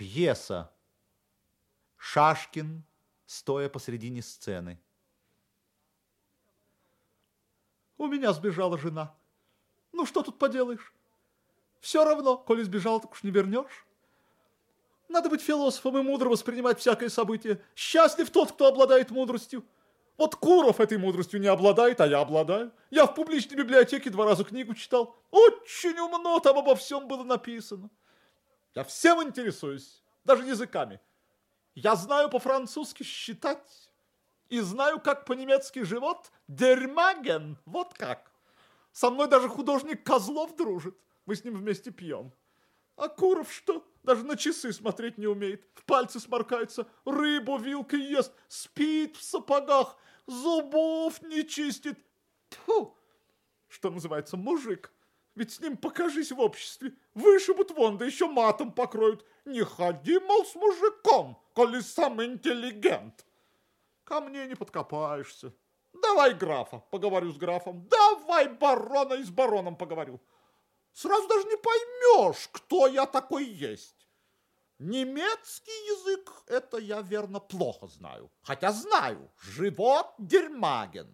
Пьеса. Шашкин, стоя посредине сцены. У меня сбежала жена. Ну, что тут поделаешь? Все равно, коли сбежал, так уж не вернешь. Надо быть философом и мудро воспринимать всякое событие. Счастлив тот, кто обладает мудростью. Вот Куров этой мудростью не обладает, а я обладаю. Я в публичной библиотеке два раза книгу читал. Очень умно там обо всем было написано. Я всем интересуюсь, даже языками. Я знаю по-французски считать и знаю, как по-немецки живот дермаген, вот как. Со мной даже художник Козлов дружит. Мы с ним вместе пьем. А Куров что? Даже на часы смотреть не умеет. В пальцы сморкается, рыбу вилкой ест, спит в сапогах, зубов не чистит. Тьфу! Что называется, мужик. Ведь с ним покажись в обществе. Вышибут вон, да еще матом покроют. Не ходи, мол, с мужиком, коли сам интеллигент. Ко мне не подкопаешься. Давай графа, поговорю с графом. Давай барона и с бароном поговорю. Сразу даже не поймешь, кто я такой есть. Немецкий язык, это я верно плохо знаю. Хотя знаю, живот дермаген.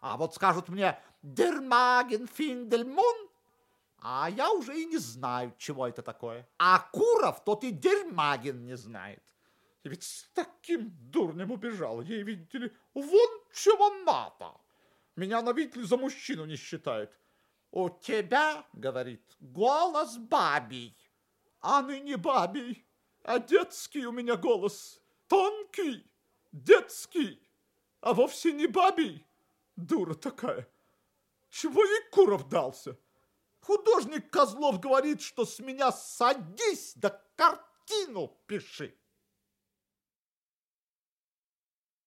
А вот скажут мне дермаген финдельмун, а я уже и не знаю, чего это такое. А Куров тот и дермаген не знает. И ведь с таким дурнем убежал. Ей, видите ли, вон чего надо. Меня она, видите ли, за мужчину не считает. У тебя, говорит, голос бабий. А ныне бабий, а детский у меня голос. Тонкий, детский, а вовсе не бабий. Дура такая. Чего ей Куров дался? Художник Козлов говорит, что с меня садись да картину пиши.